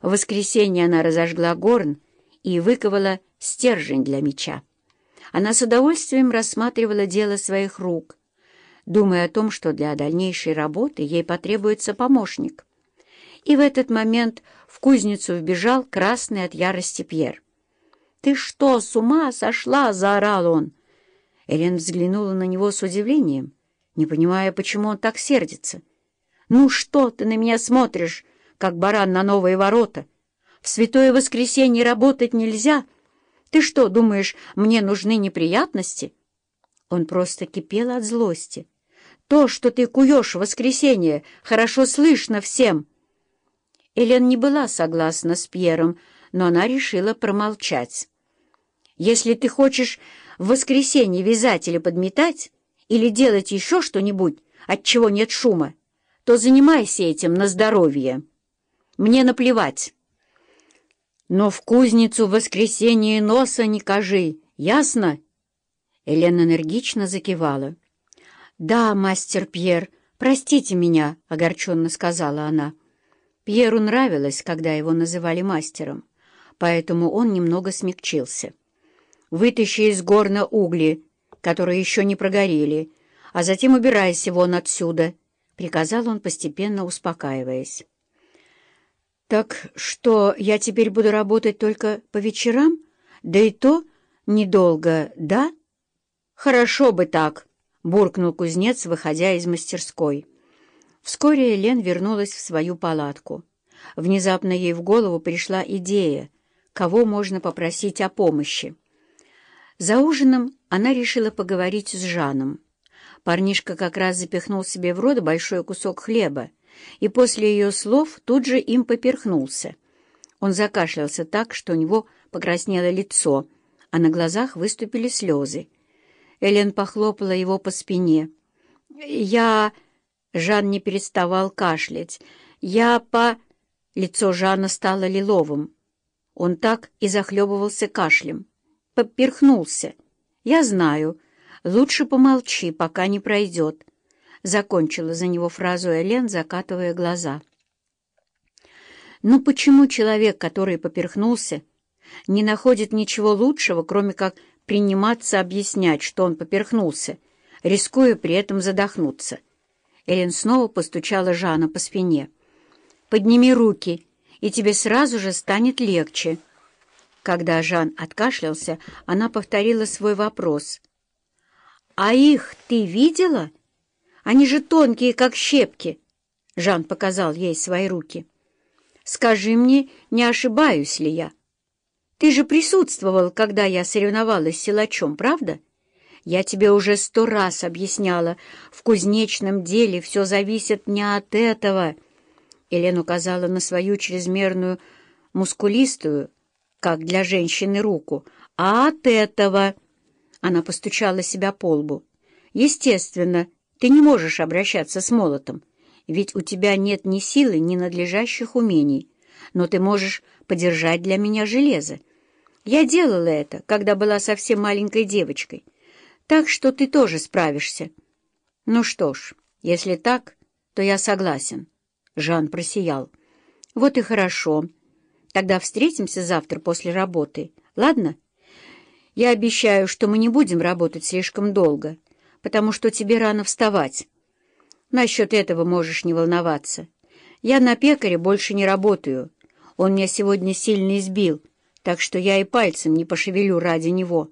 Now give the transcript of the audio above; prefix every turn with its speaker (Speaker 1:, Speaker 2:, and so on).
Speaker 1: В воскресенье она разожгла горн и выковала стержень для меча. Она с удовольствием рассматривала дело своих рук, думая о том, что для дальнейшей работы ей потребуется помощник. И в этот момент в кузницу вбежал красный от ярости Пьер. «Ты что, с ума сошла?» — заорал он. Элен взглянула на него с удивлением, не понимая, почему он так сердится. «Ну что ты на меня смотришь, как баран на новые ворота? В святое воскресенье работать нельзя. Ты что, думаешь, мне нужны неприятности?» Он просто кипел от злости. «То, что ты куешь в воскресенье, хорошо слышно всем!» Элен не была согласна с Пьером, но она решила промолчать. «Если ты хочешь в воскресенье вязать или подметать, или делать еще что-нибудь, от чего нет шума, то занимайся этим на здоровье. Мне наплевать. Но в кузницу в воскресенье носа не кажи, ясно?» Елена энергично закивала. «Да, мастер Пьер, простите меня», — огорченно сказала она. Пьеру нравилось, когда его называли мастером, поэтому он немного смягчился. «Вытащи из горна угли, которые еще не прогорели, а затем убирайся вон отсюда», — приказал он, постепенно успокаиваясь. «Так что, я теперь буду работать только по вечерам? Да и то недолго, да?» «Хорошо бы так», — буркнул кузнец, выходя из мастерской. Вскоре Лен вернулась в свою палатку. Внезапно ей в голову пришла идея, кого можно попросить о помощи. За ужином она решила поговорить с Жаном. Парнишка как раз запихнул себе в рот большой кусок хлеба, и после ее слов тут же им поперхнулся. Он закашлялся так, что у него покраснело лицо, а на глазах выступили слезы. Элен похлопала его по спине. «Я...» Жан не переставал кашлять. «Я по...» Лицо Жана стало лиловым. Он так и захлебывался кашлем. Поперхнулся. «Я знаю. Лучше помолчи, пока не пройдет». Закончила за него фразу Элен, закатывая глаза. «Ну почему человек, который поперхнулся, не находит ничего лучшего, кроме как приниматься объяснять, что он поперхнулся, рискуя при этом задохнуться?» Элен снова постучала Жана по спине. «Подними руки, и тебе сразу же станет легче». Когда Жан откашлялся, она повторила свой вопрос. «А их ты видела? Они же тонкие, как щепки!» Жан показал ей свои руки. «Скажи мне, не ошибаюсь ли я? Ты же присутствовал, когда я соревновалась с силачом, правда?» Я тебе уже сто раз объясняла, в кузнечном деле все зависит не от этого. Елена указала на свою чрезмерную мускулистую, как для женщины, руку, а от этого. Она постучала себя по лбу. Естественно, ты не можешь обращаться с молотом, ведь у тебя нет ни силы, ни надлежащих умений, но ты можешь подержать для меня железо. Я делала это, когда была совсем маленькой девочкой. Так что ты тоже справишься. Ну что ж, если так, то я согласен. Жан просиял. Вот и хорошо. Тогда встретимся завтра после работы, ладно? Я обещаю, что мы не будем работать слишком долго, потому что тебе рано вставать. Насчет этого можешь не волноваться. Я на пекаре больше не работаю. Он меня сегодня сильно избил, так что я и пальцем не пошевелю ради него».